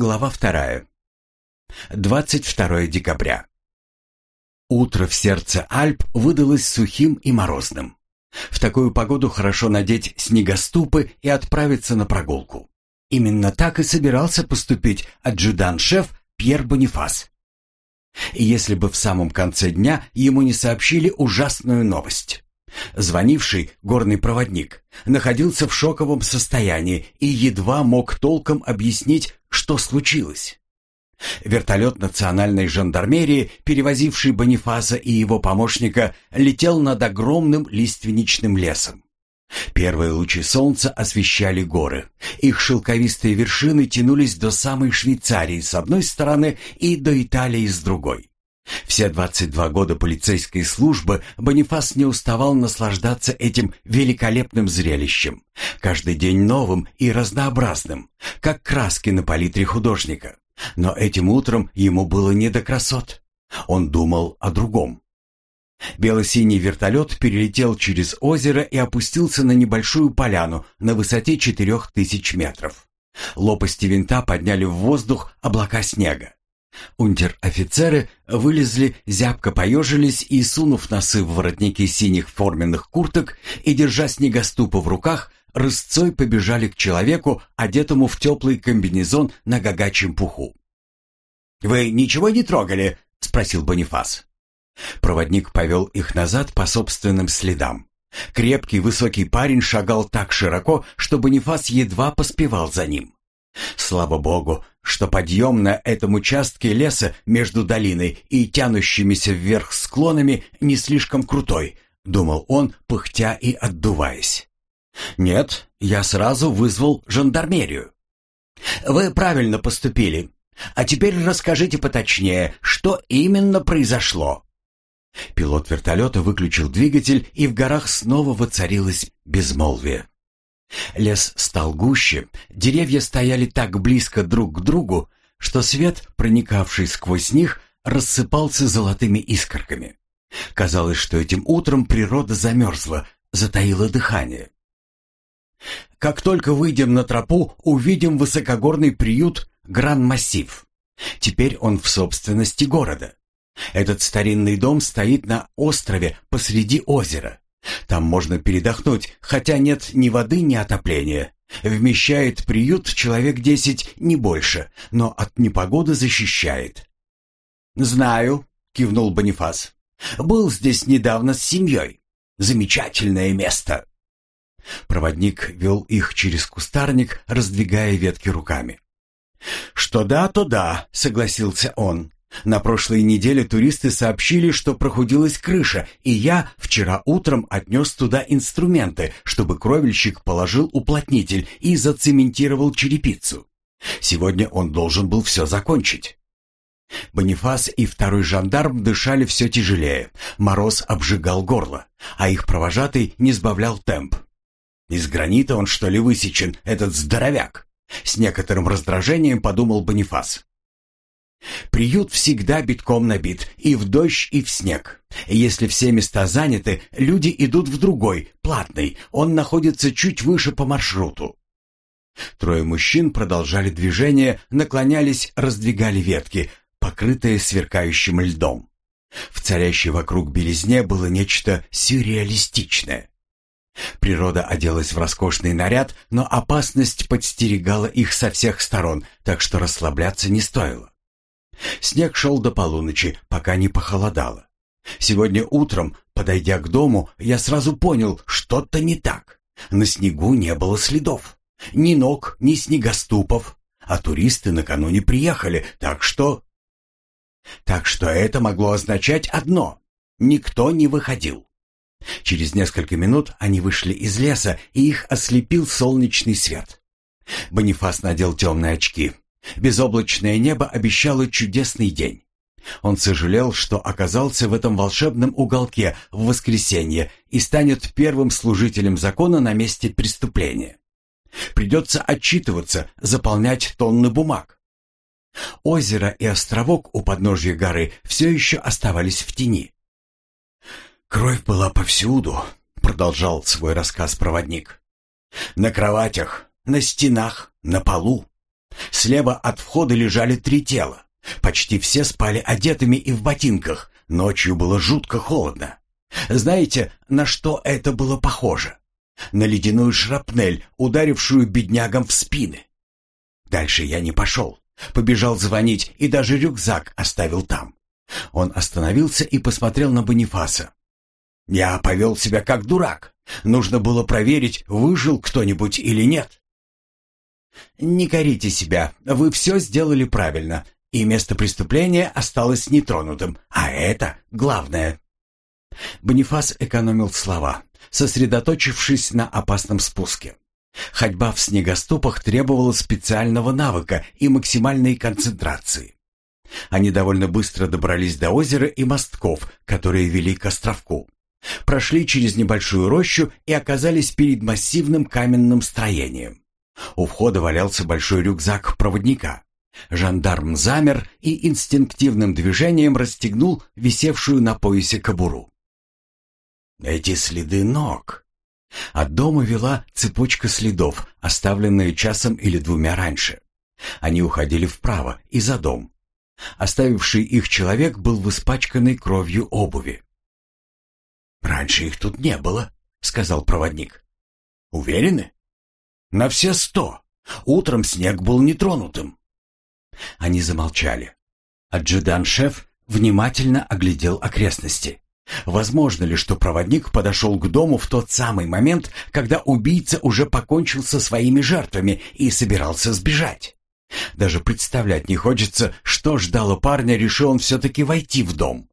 Глава вторая. 22 декабря. Утро в сердце Альп выдалось сухим и морозным. В такую погоду хорошо надеть снегоступы и отправиться на прогулку. Именно так и собирался поступить адъютант-шеф Пьер Бонифас. Если бы в самом конце дня ему не сообщили ужасную новость. Звонивший горный проводник находился в шоковом состоянии и едва мог толком объяснить, что случилось. Вертолет национальной жандармерии, перевозивший Бонифаса и его помощника, летел над огромным лиственничным лесом. Первые лучи солнца освещали горы. Их шелковистые вершины тянулись до самой Швейцарии с одной стороны и до Италии с другой. Все 22 года полицейской службы Бонифас не уставал наслаждаться этим великолепным зрелищем, каждый день новым и разнообразным, как краски на палитре художника. Но этим утром ему было не до красот. Он думал о другом. Бело-синий вертолет перелетел через озеро и опустился на небольшую поляну на высоте четырех тысяч метров. Лопасти винта подняли в воздух облака снега. Унтер-офицеры вылезли, зябко поежились и, сунув носы в воротники синих форменных курток и держа снегоступы в руках, рысцой побежали к человеку, одетому в теплый комбинезон на гагачьем пуху. «Вы ничего не трогали?» — спросил Бонифас. Проводник повел их назад по собственным следам. Крепкий высокий парень шагал так широко, что Бонифас едва поспевал за ним. Слава богу, что подъем на этом участке леса между долиной и тянущимися вверх склонами не слишком крутой, думал он, пыхтя и отдуваясь. Нет, я сразу вызвал жандармерию. Вы правильно поступили. А теперь расскажите поточнее, что именно произошло. Пилот вертолета выключил двигатель, и в горах снова воцарилось безмолвие. Лес стал гуще, деревья стояли так близко друг к другу, что свет, проникавший сквозь них, рассыпался золотыми искорками. Казалось, что этим утром природа замерзла, затаила дыхание. Как только выйдем на тропу, увидим высокогорный приют Гран-Массив. Теперь он в собственности города. Этот старинный дом стоит на острове посреди озера. Там можно передохнуть, хотя нет ни воды, ни отопления. Вмещает приют человек десять, не больше, но от непогоды защищает. «Знаю», — кивнул Бонифас. «Был здесь недавно с семьей. Замечательное место». Проводник вел их через кустарник, раздвигая ветки руками. «Что да, то да», — согласился он. На прошлой неделе туристы сообщили, что прохудилась крыша, и я вчера утром отнес туда инструменты, чтобы кровельщик положил уплотнитель и зацементировал черепицу. Сегодня он должен был все закончить. Бонифас и второй жандарм дышали все тяжелее. Мороз обжигал горло, а их провожатый не сбавлял темп. Из гранита он что ли высечен, этот здоровяк? С некоторым раздражением подумал Бонифас. Приют всегда битком набит, и в дождь, и в снег. Если все места заняты, люди идут в другой, платный, он находится чуть выше по маршруту. Трое мужчин продолжали движение, наклонялись, раздвигали ветки, покрытые сверкающим льдом. В царящей вокруг белизне было нечто сюрреалистичное. Природа оделась в роскошный наряд, но опасность подстерегала их со всех сторон, так что расслабляться не стоило. Снег шел до полуночи, пока не похолодало. Сегодня утром, подойдя к дому, я сразу понял, что-то не так. На снегу не было следов. Ни ног, ни снегоступов. А туристы накануне приехали, так что... Так что это могло означать одно. Никто не выходил. Через несколько минут они вышли из леса, и их ослепил солнечный свет. Бонифас надел темные очки. Безоблачное небо обещало чудесный день. Он сожалел, что оказался в этом волшебном уголке в воскресенье и станет первым служителем закона на месте преступления. Придется отчитываться, заполнять тонны бумаг. Озеро и островок у подножья горы все еще оставались в тени. «Кровь была повсюду», — продолжал свой рассказ проводник. «На кроватях, на стенах, на полу. Слева от входа лежали три тела. Почти все спали одетыми и в ботинках. Ночью было жутко холодно. Знаете, на что это было похоже? На ледяную шрапнель, ударившую беднягам в спины. Дальше я не пошел. Побежал звонить и даже рюкзак оставил там. Он остановился и посмотрел на Бонифаса. Я повел себя как дурак. Нужно было проверить, выжил кто-нибудь или нет. Не корите себя, вы все сделали правильно, и место преступления осталось нетронутым, а это главное. Бонифас экономил слова, сосредоточившись на опасном спуске. Ходьба в снегоступах требовала специального навыка и максимальной концентрации. Они довольно быстро добрались до озера и мостков, которые вели к островку. Прошли через небольшую рощу и оказались перед массивным каменным строением. У входа валялся большой рюкзак проводника. Жандарм замер и инстинктивным движением расстегнул висевшую на поясе кобуру. Эти следы ног. От дома вела цепочка следов, оставленная часом или двумя раньше. Они уходили вправо и за дом. Оставивший их человек был в испачканной кровью обуви. «Раньше их тут не было», — сказал проводник. «Уверены?» «На все сто. Утром снег был нетронутым». Они замолчали. Аджудан-шеф внимательно оглядел окрестности. Возможно ли, что проводник подошел к дому в тот самый момент, когда убийца уже покончил со своими жертвами и собирался сбежать? Даже представлять не хочется, что ждало парня, решил он все-таки войти в дом.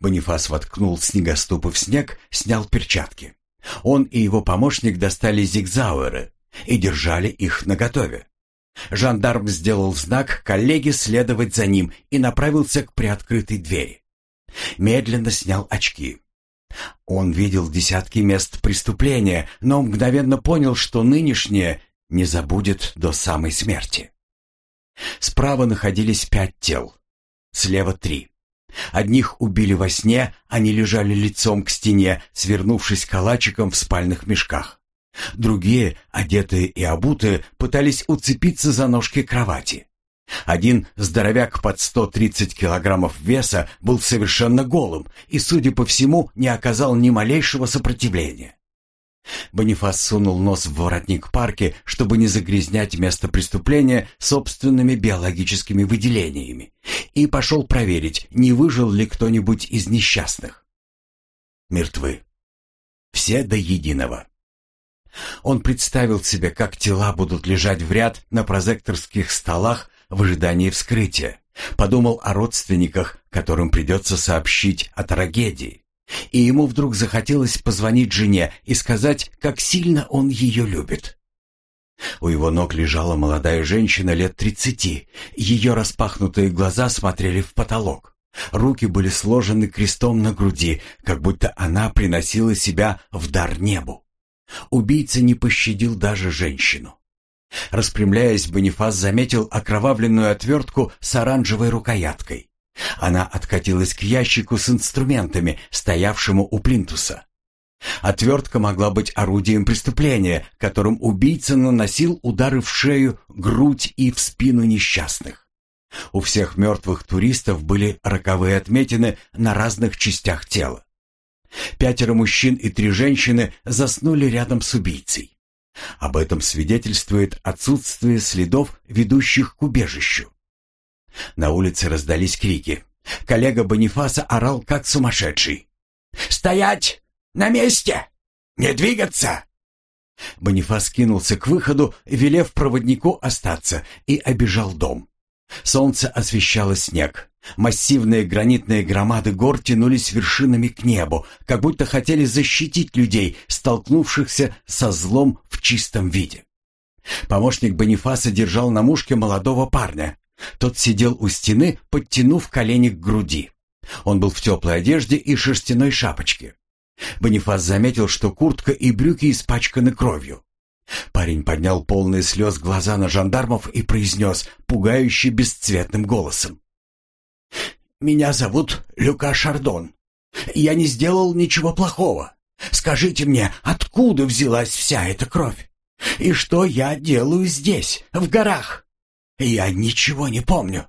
Бонифас воткнул снегоступы в снег, снял перчатки. Он и его помощник достали зигзауэры и держали их наготове. Жандарм сделал знак коллеге следовать за ним и направился к приоткрытой двери. Медленно снял очки. Он видел десятки мест преступления, но мгновенно понял, что нынешнее не забудет до самой смерти. Справа находились пять тел, слева три. Одних убили во сне, они лежали лицом к стене, свернувшись калачиком в спальных мешках. Другие, одетые и обутые, пытались уцепиться за ножки кровати. Один здоровяк под 130 килограммов веса был совершенно голым и, судя по всему, не оказал ни малейшего сопротивления. Бонифас сунул нос в воротник парки, чтобы не загрязнять место преступления собственными биологическими выделениями, и пошел проверить, не выжил ли кто-нибудь из несчастных. Мертвы. Все до единого. Он представил себе, как тела будут лежать в ряд на прозекторских столах в ожидании вскрытия. Подумал о родственниках, которым придется сообщить о трагедии. И ему вдруг захотелось позвонить жене и сказать, как сильно он ее любит. У его ног лежала молодая женщина лет тридцати. Ее распахнутые глаза смотрели в потолок. Руки были сложены крестом на груди, как будто она приносила себя в дар небу. Убийца не пощадил даже женщину. Распрямляясь, Бонифас заметил окровавленную отвертку с оранжевой рукояткой. Она откатилась к ящику с инструментами, стоявшему у плинтуса. Отвертка могла быть орудием преступления, которым убийца наносил удары в шею, грудь и в спину несчастных. У всех мертвых туристов были роковые отметины на разных частях тела. Пятеро мужчин и три женщины заснули рядом с убийцей. Об этом свидетельствует отсутствие следов, ведущих к убежищу. На улице раздались крики. Коллега Бонифаса орал как сумасшедший. «Стоять! На месте! Не двигаться!» Бонифас кинулся к выходу, велев проводнику остаться, и обежал дом. Солнце освещало снег. Массивные гранитные громады гор тянулись вершинами к небу, как будто хотели защитить людей, столкнувшихся со злом в чистом виде. Помощник Бонифаса держал на мушке молодого парня. Тот сидел у стены, подтянув колени к груди. Он был в теплой одежде и шерстяной шапочке. Бонифас заметил, что куртка и брюки испачканы кровью. Парень поднял полные слез глаза на жандармов и произнес пугающе бесцветным голосом. «Меня зовут Люка Шардон. Я не сделал ничего плохого. Скажите мне, откуда взялась вся эта кровь? И что я делаю здесь, в горах?» «Я ничего не помню».